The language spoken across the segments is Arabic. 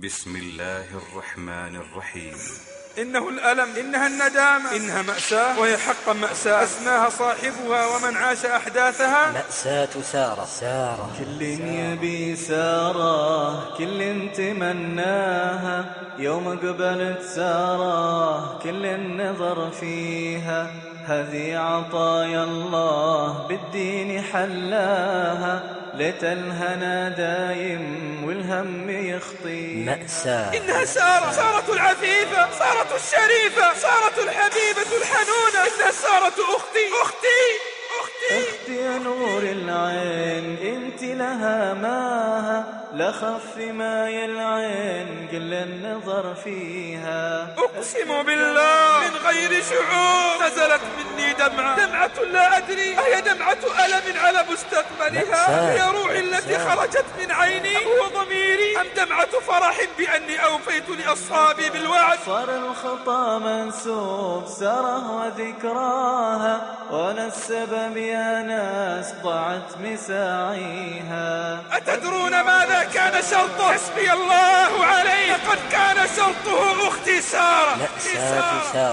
بسم الله الرحمن الرحيم. إنه الألم إنها الندامة. إنها مأساة. وهي حقا مأساة. أسناها صاحبها ومن عاش أحداثها. مأساة سارة. سارة. كل يبي سارة كل تمناها. يوم قبلت سارة كل النظر فيها. هذه عطايا الله بالدين حلاها. ليت الهنا دايم والهم يخطي. مأساة إنها سارة. سارة العفيفة سارة الشريفة سارة الحبيبة الحنونة إنها سارة أختي. أختي! أختي يا نور العين انت لها ماها. لخف ماي العين قل النظر فيها. أقسم بالله من غير شعور. نزلت مني دمعة. دمعة لا أدري. أهي دمعة ألم على مستقبلها. هي روحي التي. خرجت من عيني؟ هو ضميري؟ أم دمعة فرح بأني أوفيت لأصحابي بالوعد؟ صار الخطا منسوب سره وذكراها. وأنا السبب يا ناس ضاعت مساعيها. أتدرون ماذا كان شرطه؟ حسبي الله. عليه. قد كان شرطه أختي سارة.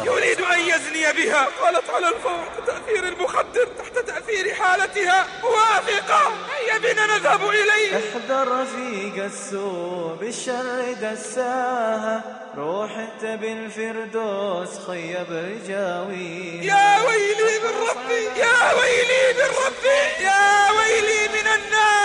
يريد أن يزني بها. قالت على الفور تحت تأثير المخدر تحت تأثير حالتها. واثقة هيا بنا نذهب إليه. احذر رفيق السوء بالشر دساها. روح تبي الفردوس خيب رجاويها يا ويلي من ربي يا ويلي من ربي يا ويلي من النار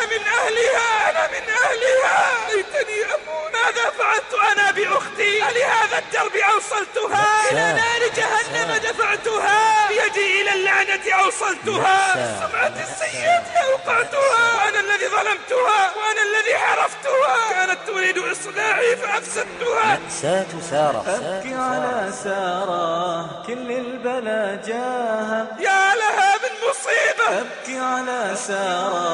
أنا من أهلها أنا من أهلها. ليتني أموت. ماذا فعلت أنا بأختي؟ لهذا الدرب أوصلتها. إلى نار جهنم دفعتها. بيدي إلى اللعنة أوصلتها. السمعة السيئة أوقعتها وأنا الذي ظلمتها. وأنا الذي حرفتها. كانت تريد إصلاحي فأفسدتها. مأساة سارة أبكي على سارة كل البلا جاها. يا لها من مصيبة أبكي على سارة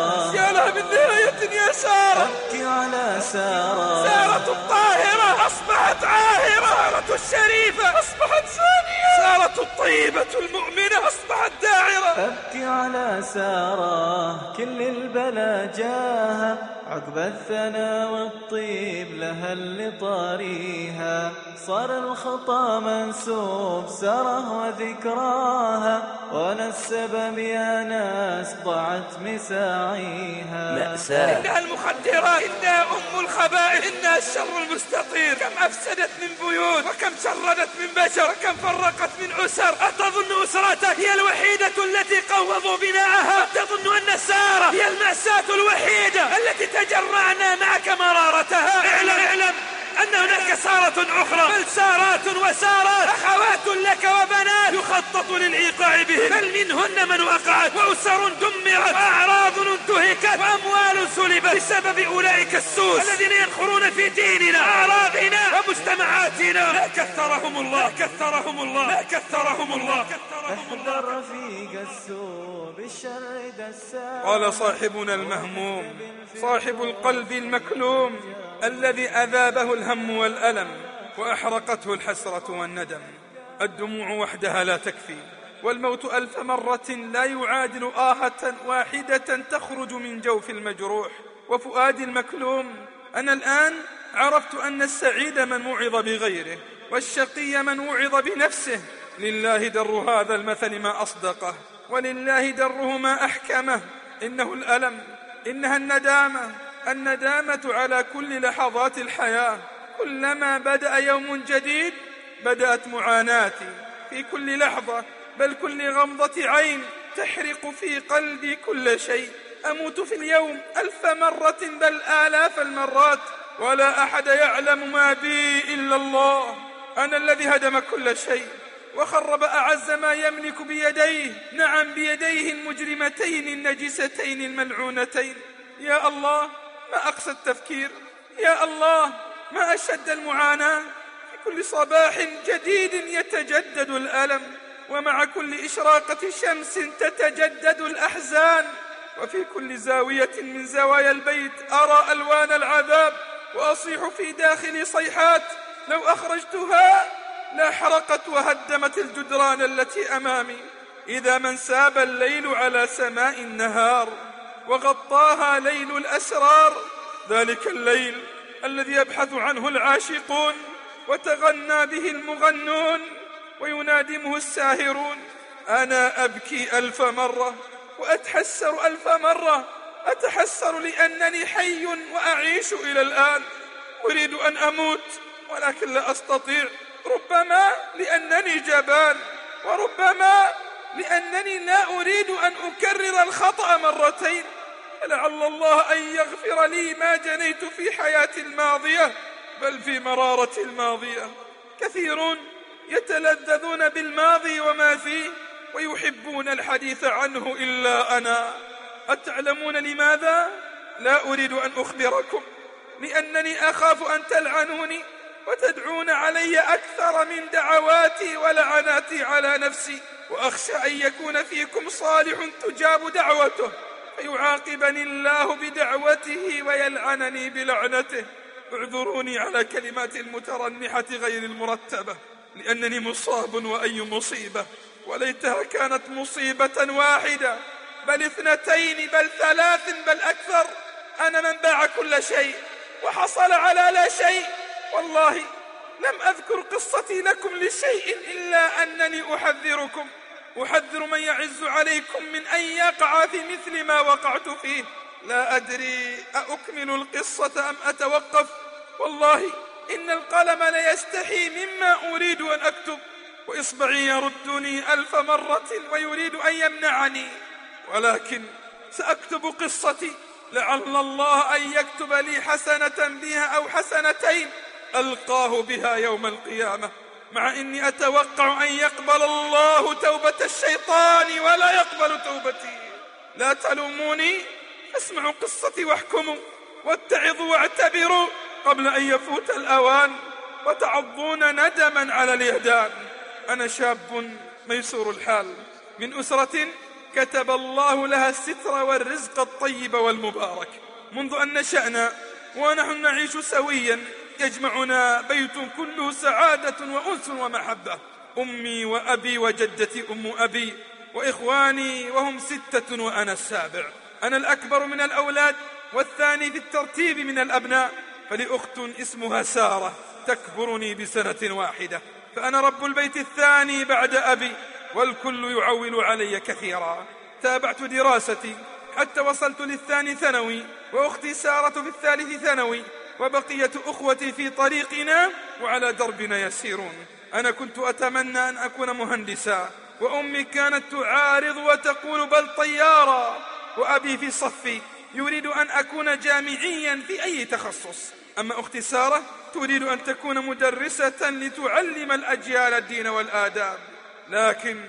من نهاية يا سارة. أبكي على سارة. سارة الطاهرة أصبحت عاهرة. سارة الشريفة أصبحت زانية سارة الطيبة المؤمنة أصبحت داعرة. أبكي على سارة. كل البلا جاها. عقب الثنا والطيب لها اللي طاريها صار الخطا منسوب سره وذكراها. وأنا السبب يا ناس ضاعت مساعيها. مأساة. إنها المخدرات إنها أم الخبائث إنها الشر المستطير. كم أفسدت من بيوت وكم شردت من بشر وكم فرقت من أسر. أتظن أسرتك هي الوحيدة التي قوضوا بناءها؟ تظن أن سارة هي المأساة الوحيدة التي تجرعنا معك مرارتها. اعلم اعلم. أن هناك سارة أخرى. بل سارات وسارات. أخوات لك وبنات. يخطط للإيقاع بهن بل منهن من وقعت. وأسر دمرت. وأعراض انتهكت. وأموال سلبت. بسبب أولئك السوس. الذين ينخرون في ديننا. أعراضنا. ومجتمعاتنا. لا كثرهم الله. لا كثرهم الله. لا كثرهم الله. كثرهم الله. احذر رفيق السوء بالشر دساها قال صاحبنا المهموم. صاحب القلب المكلوم الذي أذابه الهم والألم وأحرقته الحسرة والندم. الدموع وحدها لا تكفي والموت ألف مرة لا يعادل آهة واحدة تخرج من جوف المجروح. وفؤاد المكلوم أنا الآن عرفت أن السعيد من وعظ بغيره والشقي من وعظ بنفسه. لله در هذا المثل ما أصدقه ولله دره ما أحكمه. إنه الألم إنها الندامة. الندامة على كل لحظات الحياة. كلما بدأ يوم جديد بدأت معاناتي في كل لحظة بل كل غمضة عين تحرق في قلبي كل شيء. أموت في اليوم ألف مرة بل آلاف المرات. ولا أحد يعلم ما بي إلا الله. أنا الذي هدم كل شيء. وخرب أعز ما يملك بيديه. نعم بيديه المجرمتين النجستين الملعونتين. يا الله ما أقسى التفكير. يا الله ما أشد المعاناة. في كل صباح جديد يتجدد الألم ومع كل إشراقة شمس تتجدد الأحزان. وفي كل زاوية من زوايا البيت أرى ألوان العذاب. وأصيح في داخلي صيحات لو أخرجتها لاحرقت وهدمت الجدران التي أمامي. إذا من ساب الليل على سماء النهار. وغطاها ليل الأسرار ذلك الليل الذي يبحث عنه العاشقون وتغنى به المغنون وينادمه الساهرون أنا أبكي ألف مرة وأتحسر ألف مرة أتحسر لأنني حي وأعيش إلى الآن أريد أن أموت ولكن لا أستطيع ربما لأنني جبان وربما لأنني لا أريد أن أكرر الخطأ مرتين. لعل الله أن يغفر لي ما جنيت في حياتي الماضية بل في مرارة الماضية. كثيرون يتلذذون بالماضي وما فيه ويحبون الحديث عنه إلا أنا. أتعلمون لماذا؟ لا أريد أن أخبركم لأنني أخاف أن تلعنوني وتدعون علي أكثر من دعواتي ولعناتي على نفسي وأخشى أن يكون فيكم صالح تجاب دعوته. فيعاقبني الله بدعوته ويلعنني بلعنته. اعذروني على كلمات المترنحة غير المرتبة لأنني مصاب وأي مصيبة. وليتها كانت مصيبة واحدة بل اثنتين بل ثلاث بل أكثر. أنا من باع كل شيء وحصل على لا شيء. والله لم أذكر قصتي لكم لشيء إلا أنني أحذركم. أحذر من يعز عليكم من أن يقع في مثل ما وقعت فيه. لا أدري أأكمل القصة أم أتوقف؟ والله إن القلم ليستحي مما أريد أن أكتب وإصبعي يردني ألف مرة ويريد أن يمنعني. ولكن سأكتب قصتي. لعل الله أن يكتب لي حسنة بها أو حسنتين ألقاه بها يوم القيامة. مع إني أتوقع أن يقبل الله توبة الشيطان ولا يقبل توبتي. لا تلوموني اسمعوا قصتي واحكموا واتعظوا واعتبروا قبل أن يفوت الأوان وتعضون ندما على اليدان أنا شاب ميسور الحال. من أسرة كتب الله لها الستر والرزق الطيب والمبارك. منذ أن نشأنا ونحن نعيش سويا يجمعنا بيت كله سعادة وأنس ومحبة. أمي وأبي وجدتي أم أبي وإخواني وهم ستة وأنا السابع. أنا الأكبر من الأولاد والثاني في الترتيب من الأبناء. فلأخت اسمها سارة تكبرني بسنة واحدة. فأنا رب البيت الثاني بعد أبي والكل يعول علي كثيرا. تابعت دراستي حتى وصلت للثاني ثانوي وأختي سارة في الثالث ثانوي. وبقية أخوتي في طريقنا وعلى دربنا يسيرون. أنا كنت أتمنى أن أكون مهندسا وأمي كانت تعارض وتقول بل طيارا. وأبي في صفي يريد أن أكون جامعيا في أي تخصص. أما أختي سارة تريد أن تكون مدرسة لتعلم الأجيال الدين والآداب. لكن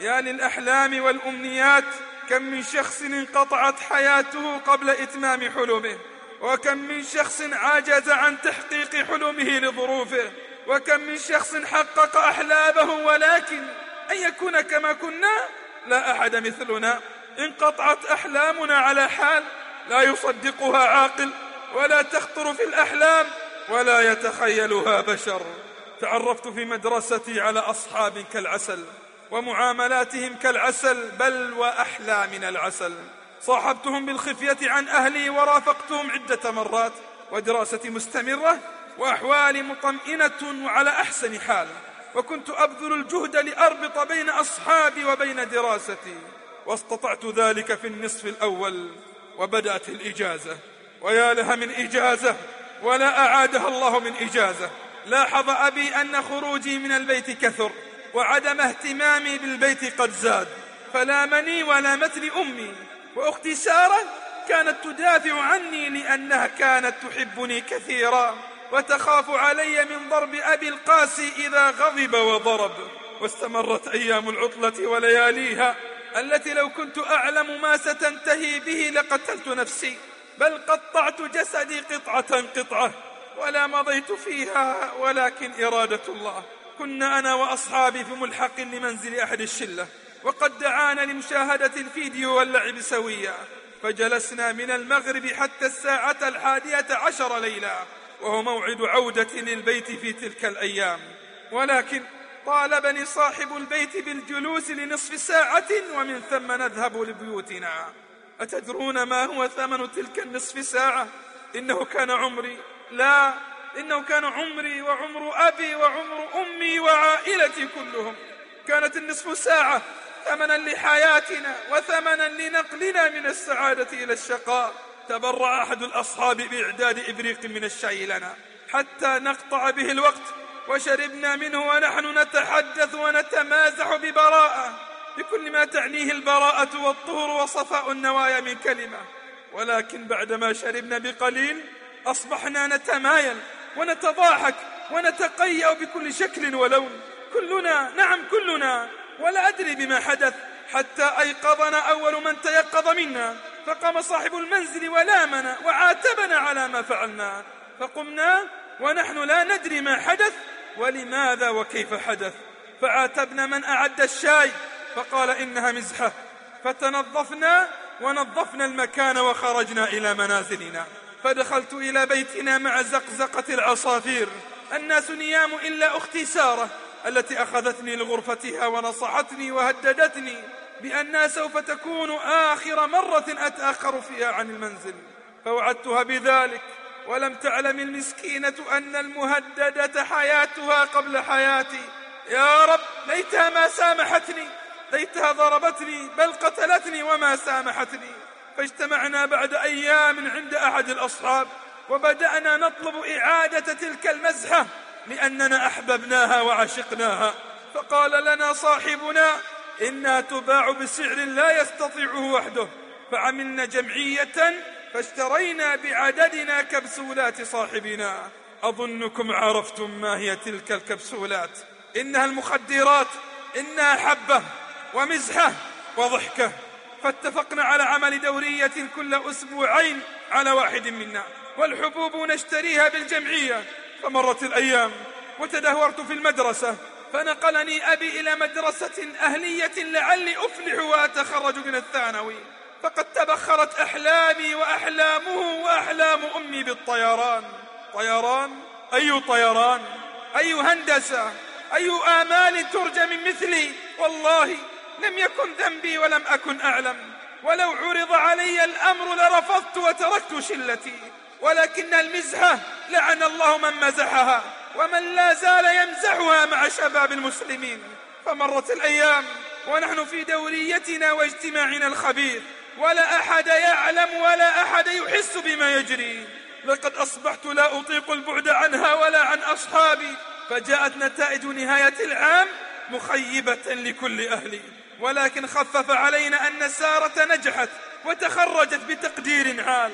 يا للأحلام والأمنيات كم من شخص انقطعت حياته قبل إتمام حلمه وكم من شخص عجز عن تحقيق حلمه لظروفه وكم من شخص حقق أحلامه ولكن أن يكون كما كنا لا أحد مثلنا. انقطعت أحلامنا على حال لا يصدقها عاقل ولا تخطر في الأحلام ولا يتخيلها بشر. تعرفت في مدرستي على أصحاب كالعسل ومعاملاتهم كالعسل بل وأحلى من العسل. صاحبتهم بالخفية عن أهلي ورافقتهم عدة مرات ودراستي مستمرة وأحوالي مطمئنة وعلى أحسن حال وكنت أبذل الجهد لأربط بين أصحابي وبين دراستي واستطعت ذلك في النصف الأول وبدأت الإجازة. ويا لها من إجازة ولا أعادها الله من إجازة. لاحظ أبي أن خروجي من البيت كثر وعدم اهتمامي بالبيت قد زاد فلامني ولامتني أمي. وأختي سارة كانت تدافع عني لأنها كانت تحبني كثيرا وتخاف علي من ضرب أبي القاسي إذا غضب وضرب. واستمرت أيام العطلة ولياليها التي لو كنت أعلم ما ستنتهي به لقتلت نفسي بل قطعت جسدي قطعة قطعة ولا مضيت فيها ولكن إرادة الله. كنا أنا وأصحابي في ملحق لمنزل أحد الشلة. وقد دعانا لمشاهدة الفيديو واللعب سويا. فجلسنا من المغرب حتى الساعة الحادية عشر ليلة وهو موعد عودة للبيت في تلك الأيام. ولكن طالبني صاحب البيت بالجلوس لنصف ساعة ومن ثم نذهب لبيوتنا. أتدرون ما هو ثمن تلك النصف ساعة؟ إنه كان عمري. لا إنه كان عمري وعمر أبي وعمر أمي وعائلتي كلهم. كانت النصف ساعة ثمنا لحياتنا وثمنا لنقلنا من السعادة إلى الشقاء. تبرع أحد الأصحاب بإعداد إبريق من الشاي لنا. حتى نقطع به الوقت وشربنا منه ونحن نتحدث ونتمازح ببراءة بكل ما تعنيه البراءة والطهر وصفاء النوايا من كلمة. ولكن بعدما شربنا بقليل أصبحنا نتمايل ونتضاحك ونتقيأ بكل شكل ولون. كلنا نعم كلنا ولا أدري بما حدث حتى أيقظنا أول من تيقظ منا. فقام صاحب المنزل ولامنا وعاتبنا على ما فعلنا. فقمنا ونحن لا ندري ما حدث ولماذا وكيف حدث. فعاتبنا من أعد الشاي فقال إنها مزحة. فتنظفنا ونظفنا المكان وخرجنا إلى منازلنا. فدخلت إلى بيتنا مع زقزقة العصافير. الناس نيام إلا أختي سارة. التي أخذتني لغرفتها ونصحتني وهددتني بأنها سوف تكون آخر مرة أتأخر فيها عن المنزل. فوعدتها بذلك ولم تعلم المسكينة أن المهددة حياتها قبل حياتي. يا رب ليتها ما سامحتني ليتها ضربتني بل قتلتني وما سامحتني. فاجتمعنا بعد أيام عند أحد الأصحاب وبدأنا نطلب إعادة تلك المزحة. لأننا أحببناها وعشقناها. فقال لنا صاحبنا إنها تباع بسعر لا يستطيعه وحده. فعملنا جمعية فاشترينا بعددنا كبسولات صاحبنا. أظنكم عرفتم ما هي تلك الكبسولات. إنها المخدرات إنها حبة ومزحة وضحكة. فاتفقنا على عمل دورية كل أسبوعين على واحد منا. والحبوب نشتريها بالجمعية. فمرت الأيام وتدهورت في المدرسة فنقلني أبي إلى مدرسة أهلية لعلي أفلح وأتخرج من الثانوي. فقد تبخرت أحلامي وأحلامه وأحلام أمي بالطيران. طيران؟ أي طيران؟ أي هندسة؟ أي آمال ترجى من مثلي؟ والله لم يكن ذنبي ولم أكن أعلم. ولو عرض علي الأمر لرفضت وتركت شلتي. ولكن المزحة لعن الله من مزحها ومن لا زال يمزحها مع شباب المسلمين. فمرت الأيام ونحن في دوريتنا واجتماعنا الخبير ولا أحد يعلم ولا أحد يحس بما يجري. لقد أصبحت لا أطيق البعد عنها ولا عن أصحابي فجاءت نتائج نهاية العام مخيبة لكل أهلي. ولكن خفف علينا أن سارة نجحت وتخرجت بتقدير عال.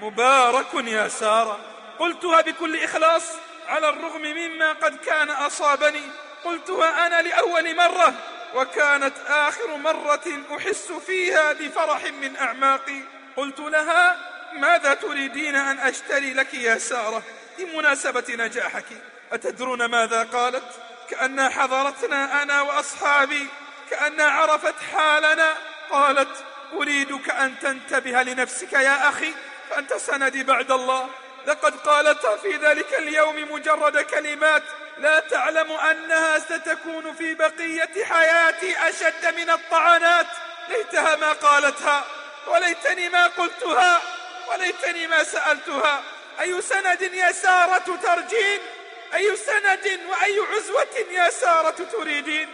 مبارك يا سارة. قلتها بكل إخلاص على الرغم مما قد كان أصابني. قلتها أنا لأول مرة وكانت آخر مرة أحس فيها بفرح من أعماقي. قلت لها ماذا تريدين أن أشتري لك يا سارة؟ بمناسبة نجاحك. أتدرون ماذا قالت؟ كأنها حضرتنا أنا وأصحابي كأنها عرفت حالنا. قالت أريدك أن تنتبه لنفسك يا أخي فأنت سندي بعد الله. لقد قالتها في ذلك اليوم مجرد كلمات لا تعلم أنها ستكون في بقية حياتي أشد من الطعنات. ليتها ما قالتها وليتني ما قلتها وليتني ما سألتها. أي سند يا سارة ترجين؟ أي سند وأي عزوة يا سارة تريدين؟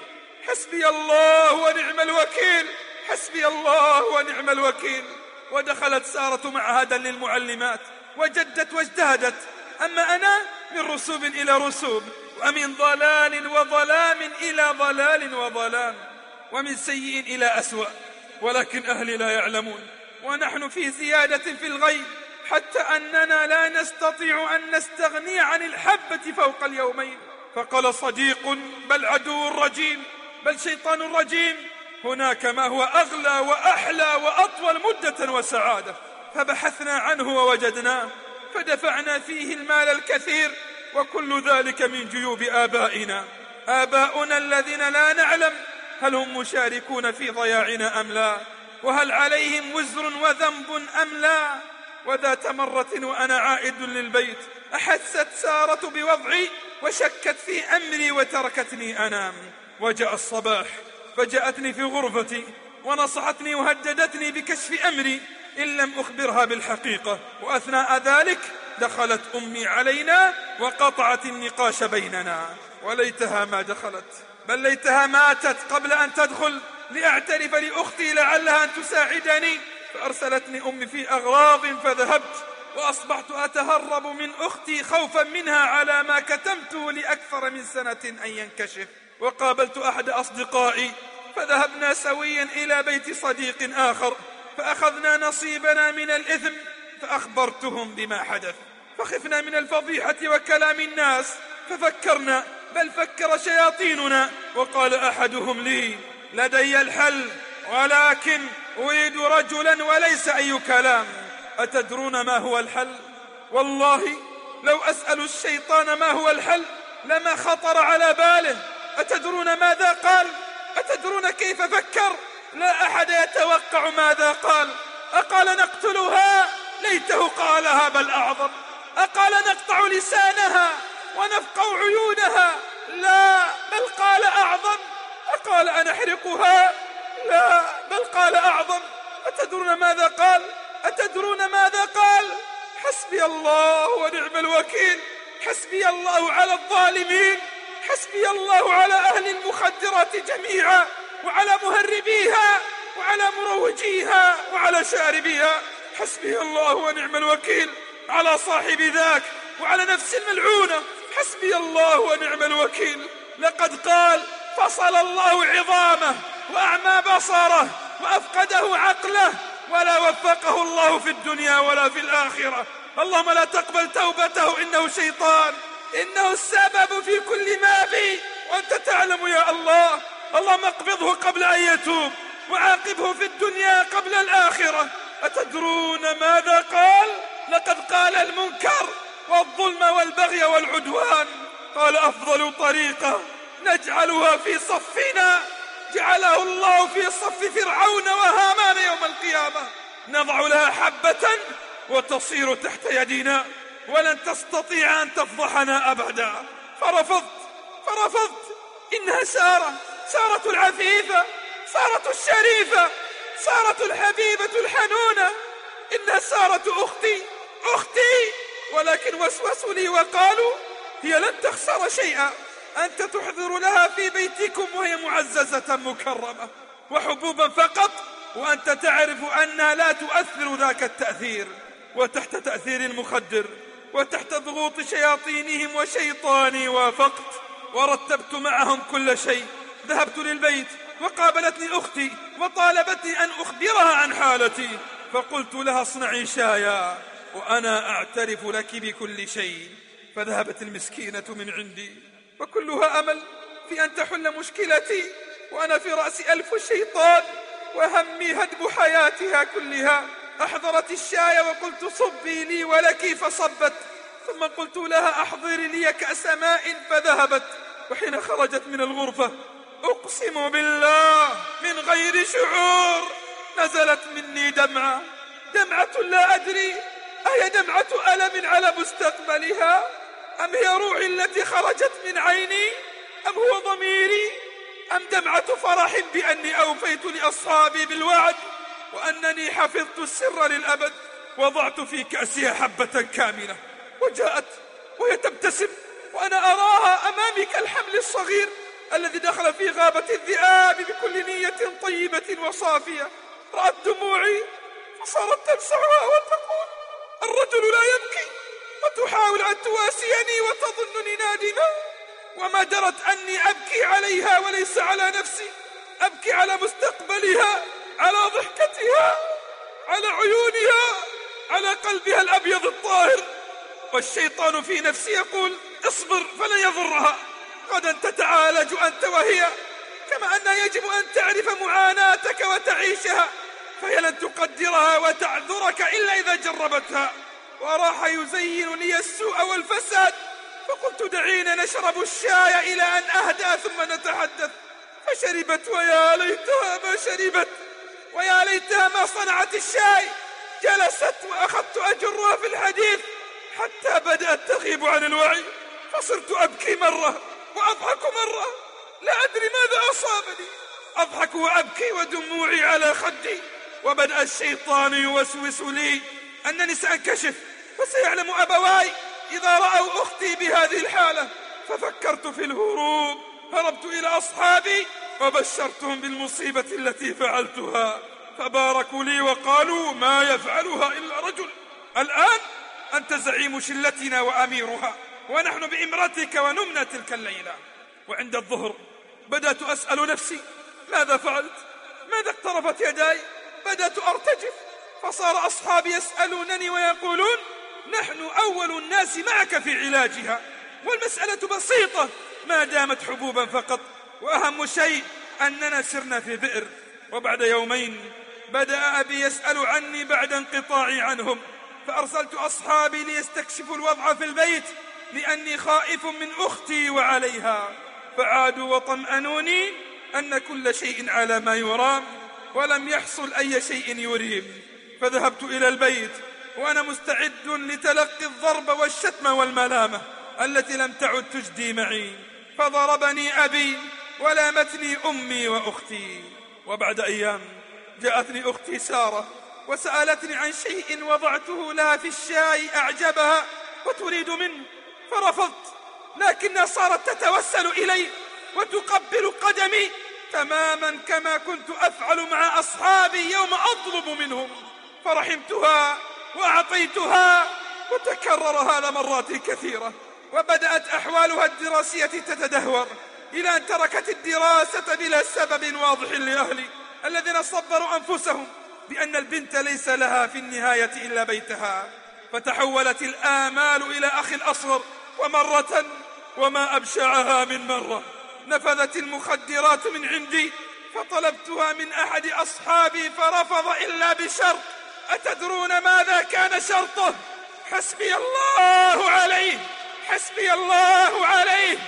حسبي الله ونعم الوكيل حسبي الله ونعم الوكيل. ودخلت سارة معهدا للمعلمات وجدت واجتهدت. أما أنا من رسوب إلى رسوب ومن ضلال وظلام إلى ضلال وظلام ومن سيء إلى أسوأ. ولكن أهلي لا يعلمون ونحن في زيادة في الغيب حتى أننا لا نستطيع أن نستغني عن الحبة فوق اليومين. فقال صديق بل عدو رجيم بل شيطان رجيم هناك ما هو أغلى وأحلى وأطول مدة وسعادة. فبحثنا عنه ووجدناه فدفعنا فيه المال الكثير وكل ذلك من جيوب آبائنا. آباؤنا الذين لا نعلم هل هم مشاركون في ضياعنا أم لا وهل عليهم وزر وذنب أم لا. وذات مرة وأنا عائد للبيت أحست سارة بوضعي وشكت في أمري وتركتني أنام. وجاء الصباح. فجاءتني في غرفتي ونصحتني وهددتني بكشف أمري. إن لم أخبرها بالحقيقة وأثناء ذلك دخلت أمي علينا وقطعت النقاش بيننا. وليتها ما دخلت بل ليتها ماتت قبل أن تدخل. لأعترف لأختي لعلها أن تساعدني. فأرسلتني أمي في أغراض فذهبت وأصبحت أتهرب من أختي خوفا منها على ما كتمته لأكثر من سنة أن ينكشف. وقابلت أحد أصدقائي فذهبنا سويا إلى بيت صديق آخر فأخذنا نصيبنا من الإثم فأخبرتهم بما حدث. فخفنا من الفضيحة وكلام الناس ففكرنا بل فكر شياطيننا وقال أحدهم لي لدي الحل ولكن أريد رجلا وليس أي كلام أتدرون ما هو الحل؟ والله لو أسأل الشيطان ما هو الحل لما خطر على باله. أتدرون ماذا قال؟ أتدرون كيف فكر؟ لا أحد يتوقع ماذا قال. أقال نقتلها؟ ليته قالها بل أعظم. أقال نقطع لسانها ونفقع عيونها؟ لا بل قال أعظم. أقال أنحرقها؟ لا بل قال أعظم. أتدرون ماذا قال؟ أتدرون ماذا قال؟ حسبي الله ونعم الوكيل. حسبي الله على الظالمين. حسبي الله على أهل المخدرات جميعا وعلى مهربيها وعلى مروجيها وعلى شاربيها. حسبي الله ونعم الوكيل على صاحب ذاك وعلى نفس الملعونة. حسبي الله ونعم الوكيل. لقد قال فصل الله عظامه وأعمى بصره وأفقده عقله ولا وفقه الله في الدنيا ولا في الآخرة. اللهم لا تقبل توبته إنه شيطان. إنه السبب في كل ما في. وأنت تعلم يا الله اللهم اقبضه قبل أن يتوب وعاقبه في الدنيا قبل الآخرة. أتدرون ماذا قال؟ لقد قال المنكر والظلم والبغي والعدوان. قال أفضل طريقة نجعلها في صفنا. جعله الله في صف فرعون وهامان يوم القيامة. نضع لها حبة وتصير تحت يدينا. ولن تستطيع أن تفضحنا أبدا. فرفضت فرفضت. إنها سارة سارة العفيفة سارة الشريفة سارة الحبيبة الحنونة. إنها سارة أختي أختي. ولكن وسوسوا لي وقالوا هي لن تخسر شيئا. أنت تحضر لها في بيتكم وهي معززة مكرمة. وحبوبا فقط. وأنت تعرف أنها لا تؤثر ذاك التأثير. وتحت تأثير المخدر. وتحت ضغوط شياطينهم وشيطاني وافقت ورتبت معهم كل شيء. ذهبت للبيت وقابلتني أختي وطالبتني أن أخبرها عن حالتي. فقلت لها اصنعي شايا وأنا أعترف لك بكل شيء. فذهبت المسكينة من عندي وكلها أمل في أن تحل مشكلتي. وأنا في رأسي ألف شيطان وهمي هدم حياتها كلها. أحضرت الشاي وقلت صبي لي ولك فصبت ثم قلت لها أحضري لي كأس ماء فذهبت وحين خرجت من الغرفة أقسم بالله من غير شعور نزلت مني دمعة دمعة لا أدري أهي دمعة ألم على مستقبلها؟ أم هي روحي التي خرجت من عيني؟ أم هو ضميري؟ أم دمعة فرح بأني أوفيت لأصحابي بالوعد؟ وأنني حفظت السر للأبد وضعت في كأسها حبة كاملة وجاءت وهي تبتسم وأنا أراها أمامي كالحمل الصغير الذي دخل في غابة الذئاب بكل نية طيبة وصافية. رأت دموعي فصارت تمسحها وتقول الرجل لا يبكي وتحاول أن تواسيني وتظنني نادما. وما درت أني أبكي عليها وليس على نفسي أبكي على مستقبلها. على ضحكتها على عيونها على قلبها الأبيض الطاهر. والشيطان في نفسي يقول اصبر فلن يضرها. غدا تتعالج أنت وهي كما أنها يجب أن تعرف معاناتك وتعيشها. فهي لن تقدرها وتعذرك إلا إذا جربتها. وراح يزين لي السوء والفساد. فقلت دعينا نشرب الشاي إلى أن أهدى ثم نتحدث. فشربت ويا ليتها ما شربت. ويا ليتها ما صنعت الشاي. جلست وأخذت أجرها في الحديث حتى بدأت تغيب عن الوعي. فصرت أبكي مرة وأضحك مرة. لا أدري ماذا أصابني. أضحك وأبكي ودموعي على خدي. وبدأ الشيطان يوسوس لي أنني سأنكشف فسيعلم أبواي إذا رأوا أختي بهذه الحالة. ففكرت في الهروب. هربت إلى أصحابي وبشرتهم بالمصيبة التي فعلتها. فباركوا لي وقالوا ما يفعلها إلا رجل. الآن أنت زعيم شلتنا وأميرها ونحن بإمرتك ونمنا تلك الليلة. وعند الظهر بدأت أسأل نفسي ماذا فعلت؟ ماذا اقترفت يداي؟ بدأت أرتجف. فصار أصحابي يسألونني ويقولون نحن أول الناس معك في علاجها. والمسألة بسيطة ما دامت حبوبا فقط. وأهم شيء أننا سرنا في بئر وبعد يومين بدأ أبي يسأل عني بعد انقطاعي عنهم فأرسلت أصحابي ليستكشفوا الوضع في البيت لأني خائف من أختي وعليها فعادوا وطمأنوني أن كل شيء على ما يرام ولم يحصل أي شيء يريب فذهبت إلى البيت وأنا مستعد لتلقي الضرب والشتم والملامة التي لم تعد تجدي معي فضربني أبي ولامتني أمي وأختي. وبعد أيام جاءتني أختي سارة وسألتني عن شيء وضعته لها في الشاي أعجبها وتريد منه فرفضت لكنها صارت تتوسل إلي وتقبل قدمي تماما كما كنت أفعل مع أصحابي يوم أطلب منهم. فرحمتها وأعطيتها وتكرر هذا مرات كثيرة وبدأت أحوالها الدراسية تتدهور. إلى أن تركت الدراسة بلا سبب واضح لأهلي الذين صبروا أنفسهم بأن البنت ليس لها في النهاية إلا بيتها. فتحولت الآمال إلى أخي الأصغر ومرة وما أبشعها من مرة. نفذت المخدرات من عندي فطلبتها من أحد أصحابي فرفض إلا بشرط. أتدرون ماذا كان شرطه؟ حسبي الله عليه حسبي الله عليه.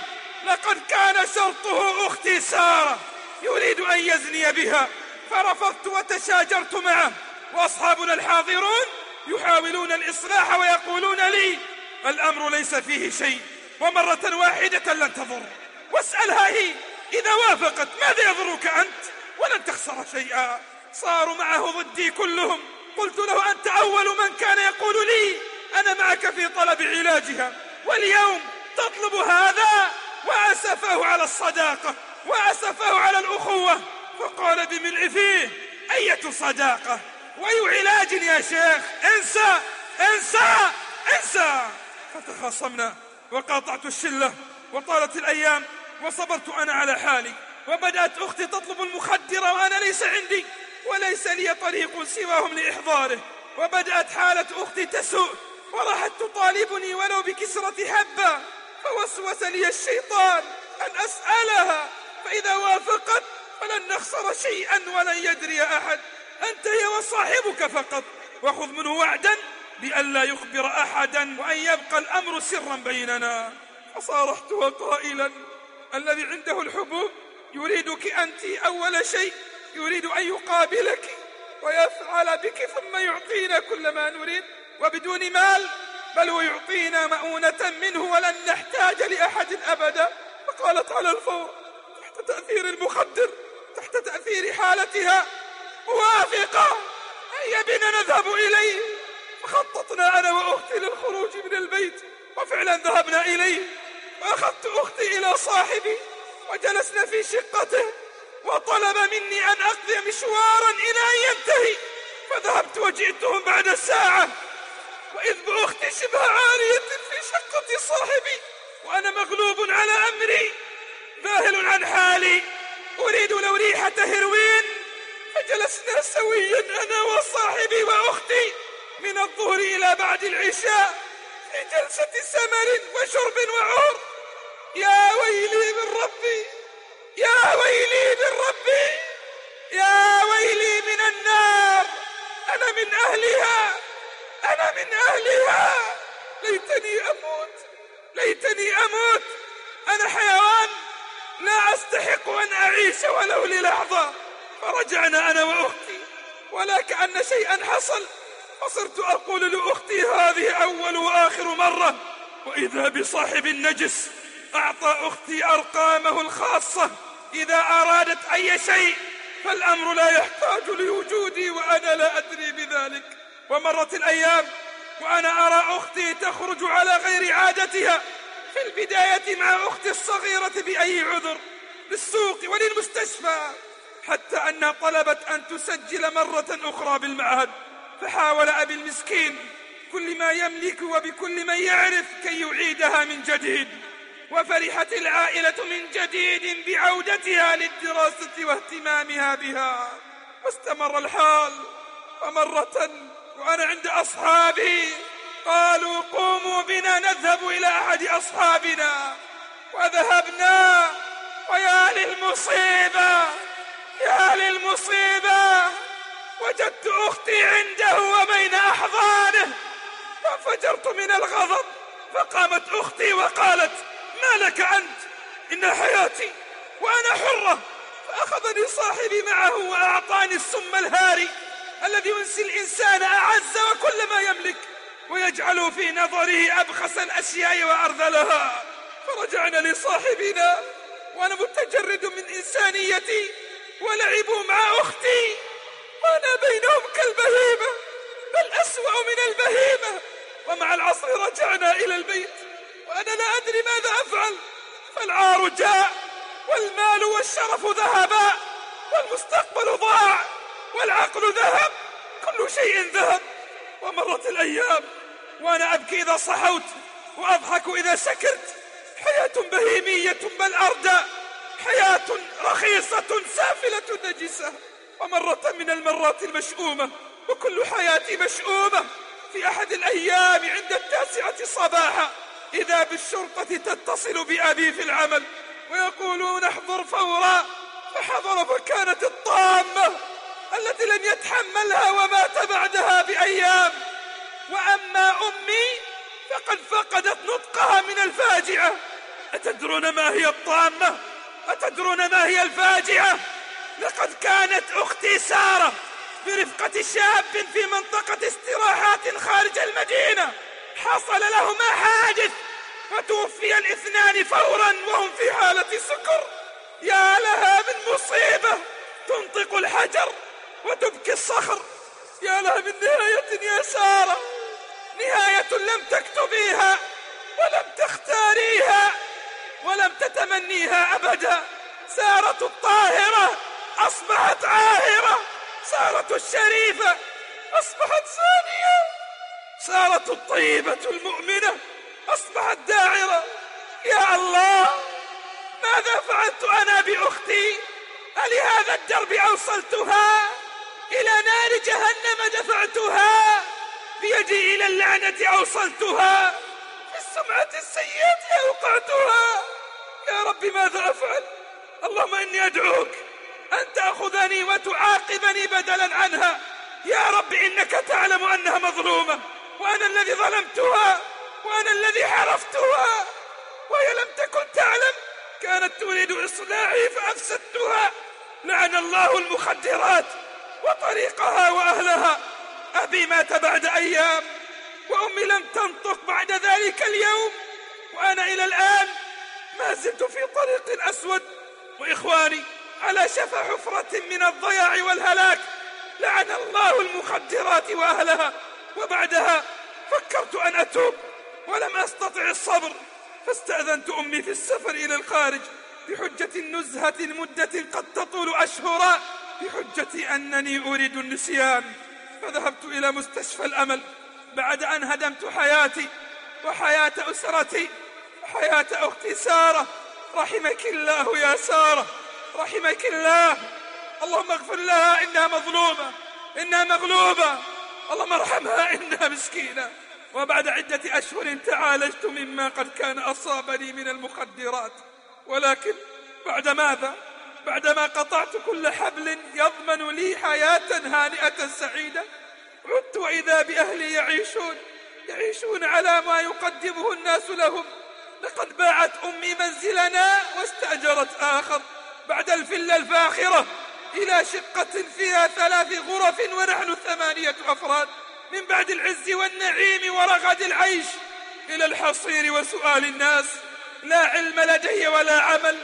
لقد كان شرطه أختي سارة يريد أن يزني بها فرفضت وتشاجرت معه. وأصحابنا الحاضرون يحاولون الإصلاح ويقولون لي الأمر ليس فيه شيء ومرة واحدة لن تضر. واسألها هي إذا وافقت ماذا يضرك أنت؟ ولن تخسر شيئا. صاروا معه ضدي كلهم. قلت له أنت أول من كان يقول لي أنا معك في طلب علاجها واليوم تطلب هذا؟ وأسفه على الصداقة وأسفه على الأخوة فقال بملء فيه أية صداقة؟ وأي علاج يا شيخ؟ انسى انسى انسى! فتخاصمنا وقاطعت الشلة وطالت الأيام وصبرت أنا على حالي وبدأت أختي تطلب المخدر وأنا ليس عندي وليس لي طريق سواهم لإحضاره وبدأت حالة أختي تسوء وراحت تطالبني ولو بكسرة حبة فوسوس لي الشيطان أن أسألها فإذا وافقت فلن نخسر شيئا ولن يدري أحد. أنت هي وصاحبك فقط وخذ منه وعدا بألا يخبر أحدا وأن يبقى الأمر سرا بيننا. فصارحت قائلا الذي عنده الحبوب يريدك أنت أول شيء يريد أن يقابلك ويفعل بك ثم يعطينا كل ما نريد وبدون مال بل ويعطينا مؤونة منه ولن نحتاج لأحد أبدا. فقالت على الفور تحت تأثير المخدر تحت تأثير حالتها. موافقة هيا بنا نذهب إليه. فخططنا أنا وأختي للخروج من البيت وفعلا ذهبنا إليه. وأخذت أختي إلى صاحبي وجلسنا في شقته. وطلب مني أن أقضي مشوارا إلى أن ينتهي. فذهبت وجئتهم بعد ساعة. وإذ بأختي شبه عارية في شقة صاحبي وأنا مغلوب على أمري ذاهل عن حالي. أريد لو ريحة هيروين فجلسنا سويا أنا وصاحبي وأختي من الظهر إلى بعد العشاء في جلسة سمر وشرب وعور يا ويلي من ربي يا ويلي من ربي يا ويلي من النار. أنا من أهلها. أنا من أهلها. ليتني أموت. ليتني أموت. أنا حيوان. لا أستحق أن أعيش ولو للحظة. فرجعنا أنا وأختي. ولا كأن شيئا حصل. فصرت أقول لأختي هذه أول وآخر مرة. وإذا بصاحب النجس أعطى أختي أرقامه الخاصة. إذا أرادت أي شيء فالأمر لا يحتاج لوجودي وأنا لا أدري بذلك. ومرت الأيام وأنا أرى أختي تخرج على غير عادتها. في البداية مع أختي الصغيرة بأي عذر؟ للسوق وللمستشفى. حتى أنها طلبت أن تسجل مرة أخرى بالمعهد. فحاول أبي المسكين كل ما يملك وبكل من يعرف كي يعيدها من جديد. وفرحت العائلة من جديد بعودتها للدراسة واهتمامها بها. واستمر الحال ومرة وأنا عند أصحابي. قالوا قوموا بنا نذهب إلى أحد أصحابنا. وذهبنا. ويا للمصيبة يا للمصيبة. وجدت أختي عنده وبين أحضانه. فانفجرت من الغضب. فقامت أختي وقالت ما لك أنت؟ إن حياتي وأنا حرة. فأخذني صاحبي معه وأعطاني السم الهاري. الذي ينسي الإنسان أعز وكل ما يملك ويجعل في نظره أبخس الأشياء وأرذلها. فرجعنا لصاحبنا وأنا متجرد من إنسانيتي ولعبوا مع أختي. وأنا بينهم كالبهيمة بل أسوأ من البهيمة. ومع العصر رجعنا إلى البيت وأنا لا أدري ماذا أفعل. فالعار جاء والمال والشرف ذهبا والمستقبل ضاع. والعقل ذهب كل شيء ذهب. ومرت الأيام وأنا أبكي إذا صحوت وأضحك إذا سكرت حياة بهيمية بل أردى حياة رخيصة سافلة نجسة. ومرة من المرات المشؤومة وكل حياتي مشؤومة في أحد الأيام عند التاسعة صباحا. إذا بالشرطة تتصل بأبي في العمل ويقولون احضر فورا. فحضر فكانت الطامة. التي لم يتحملها ومات بعدها بأيام. وأما أمي فقد فقدت نطقها من الفاجعة. أتدرون ما هي الطامة؟ أتدرون ما هي الفاجعة؟ لقد كانت أختي سارة برفقة شاب في منطقة استراحات خارج المدينة. حصل لهما حادث فتوفي الاثنان فورا وهم في حالة سكر. يا لها من مصيبة تنطق الحجر. وتبكي الصخر. يا لها من نهاية يا سارة. نهاية لم تكتبيها ولم تختاريها ولم تتمنيها أبدا. سارة الطاهرة أصبحت عاهرة. سارة الشريفة أصبحت ثانية سارة الطيبة المؤمنة أصبحت داعرة. يا الله ماذا فعلت أنا بأختي؟ ألهذا الدرب أوصلتها؟ إلى نار جهنم دفعتها بيدي إلى اللعنة أوصلتها. في السمعة السيئة أوقعتها. يا رب ماذا أفعل؟ اللهم إني أدعوك أن تأخذني وتعاقبني بدلا عنها. يا رب إنك تعلم أنها مظلومة وأنا الذي ظلمتها وأنا الذي حرفتها. وهي لم تكن تعلم كانت تريد إصلاحي فأفسدتها. لعن الله المخدرات. وطريقها وأهلها. أبي مات بعد أيام وأمي لم تنطق بعد ذلك اليوم. وأنا إلى الآن ما زلت في طريق أسود. وإخواني على شفا حفرة من الضياع والهلاك لعن الله المخدرات وأهلها. وبعدها فكرت أن أتوب ولم أستطع الصبر. فاستأذنت أمي في السفر إلى الخارج بحجة النزهة لمدة قد تطول أشهرا. بحجة أنني أريد النسيان فذهبت إلى مستشفى الأمل. بعد أن هدمت حياتي وحياة أسرتي وحياة أختي سارة. رحمك الله يا سارة رحمك الله. اللهم اغفر لها إنها مظلومة إنها مغلوبة. اللهم ارحمها إنها مسكينة. وبعد عدة أشهر تعالجت مما قد كان أصابني من المخدرات. ولكن بعد ماذا؟ بعدما قطعت كل حبل يضمن لي حياة هانئة سعيدة عدت وإذا بأهلي يعيشون يعيشون على ما يقدمه الناس لهم. لقد باعت أمي منزلنا واستأجرت آخر. بعد الفلة الفاخرة إلى شقة فيها ثلاث غرف ونحن ثمانية أفراد. من بعد العز والنعيم ورغد العيش إلى الحصير وسؤال الناس. لا علم لدي ولا عمل.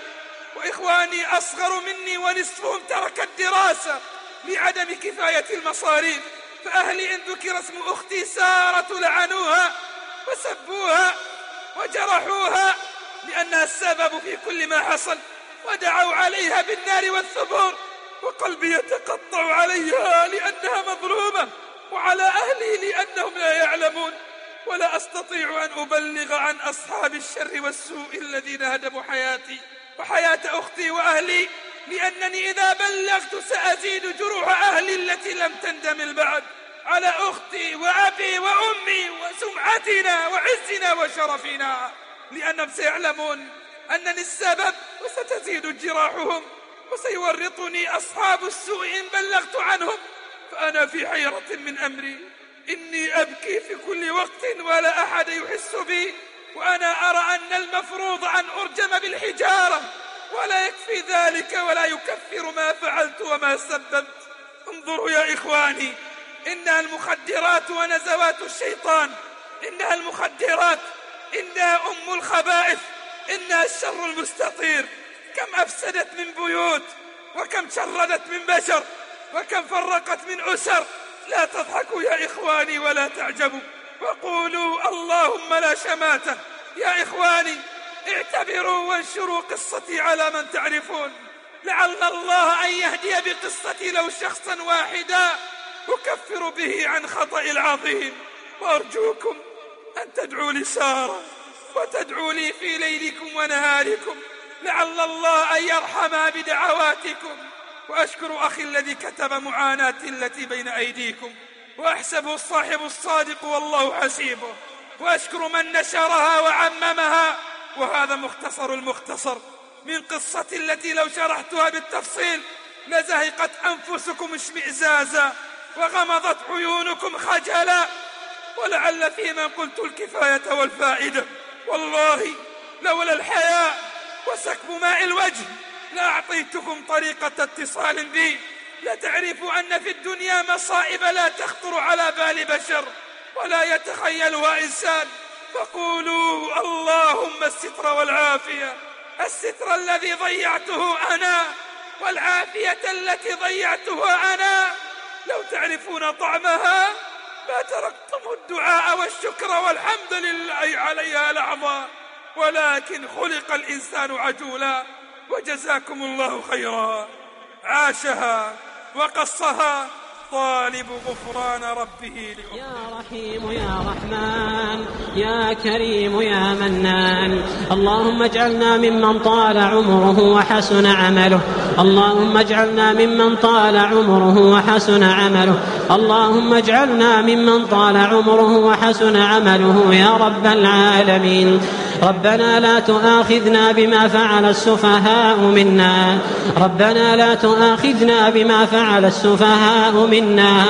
وإخواني أصغر مني ونصفهم ترك الدراسة لعدم كفاية المصاريف. فأهلي إن ذكر اسم أختي سارة لعنوها وسبوها وجرحوها لأنها السبب في كل ما حصل ودعوا عليها بالنار والثبور وقلبي يتقطع عليها لأنها مظلومة وعلى أهلي لأنهم لا يعلمون. ولا أستطيع أن أبلغ عن أصحاب الشر والسوء الذين هدموا حياتي. وحياة أختي وأهلي لأنني إذا بلغت سأزيد جروح أهلي التي لم تندمل بعد على أختي وأبي وأمي وسمعتنا وعزنا وشرفنا لأنهم سيعلمون أنني السبب وستزيد جراحهم وسيورطني أصحاب السوء إن بلغت عنهم. فأنا في حيرة من أمري إني أبكي في كل وقت ولا أحد يحس بي. وأنا أرى أن المفروض أن أرجم بالحجارة ولا يكفي ذلك ولا يكفر ما فعلت وما سببت. انظروا يا إخواني إنها المخدرات ونزوات الشيطان. إنها المخدرات إنها أم الخبائث إنها الشر المستطير. كم أفسدت من بيوت وكم شردت من بشر وكم فرقت من أسر لا تضحكوا يا إخواني ولا تعجبوا. وقولوا اللهم لا شماتة. يا إخواني اعتبروا وانشروا قصتي على من تعرفون. لعل الله أن يهدي بقصتي لو شخصا واحدا. أكفر به عن خطأ العظيم. وأرجوكم أن تدعوا لسارة وتدعوا لي في ليلكم ونهاركم. لعل الله أن يرحم بدعواتكم. وأشكر أخي الذي كتب معاناتي التي بين أيديكم. وأحسبه الصاحب الصادق والله حسيبه. وأشكر من نشرها وعممها. وهذا مختصر المختصر. من قصة التي لو شرحتها بالتفصيل لزهقت أنفسكم اشمئزازا. وغمضت عيونكم خجلا. ولعل في من قلت الكفاية والفائدة. والله لولا الحياء وسكب ماء الوجه لأعطيتكم طريقة اتصال بي. لتعرفوا أن في الدنيا مصائب لا تخطر على بال بشر ولا يتخيلها إنسان. فقولوا اللهم الستر والعافية الستر الذي ضيعته أنا والعافية التي ضيعتها أنا. لو تعرفون طعمها ما تركتم الدعاء والشكر والحمد لله عليها لحظة ولكن خلق الإنسان عجولا وجزاكم الله خيرا. عاشها وقصها طالب غفران ربه لأمه. يا رحيم يا رحمن يا كريم يا منان. اللهم اجعلنا ممن طال عمره وحسن عمله. اللهم اجعلنا ممن طال عمره وحسن عمله. اللهم اجعلنا ممن طال عمره وحسن عمله يا رب العالمين. ربنا لا تؤاخذنا بما فعل السفهاء منا. ربنا لا تؤاخذنا بما فعل السفهاء منا.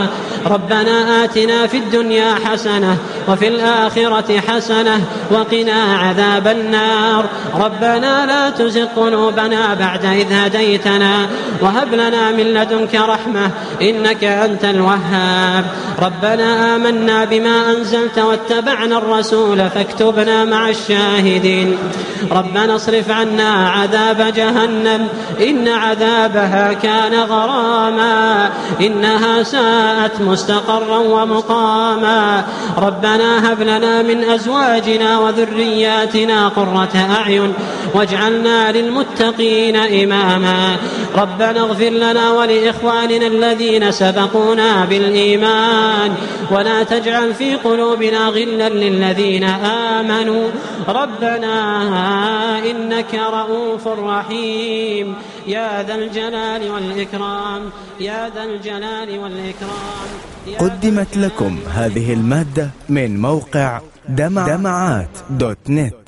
ربنا آتنا في الدنيا حسنة وفي الآخرة حسنة وقنا عذاب النار. ربنا لا تزغ قلوبنا بعد إذ هديتنا وهب لنا من لدنك رحمة إنك أنت الوهاب. ربنا آمنا بما أنزلت واتبعنا الرسول فاكتبنا مع الشاهدين ربنا اصرف عنا عذاب جهنم إن عذابها كان غراما إنها ساءت مستقرا ومقاما. ربنا هب لنا من أزواجنا وذرياتنا قرة أعين واجعلنا للمتقين إماما. ربنا اغفر لنا ولإخواننا الذين سبقونا بالإيمان ولا تجعل في قلوبنا غلا للذين آمنوا. ربنا إنك رؤوف رحيم. يا ذا الجلال والإكرام يا ذا الجلال والإكرام. قدمت لكم هذه المادة من موقع دمعات دوت نت.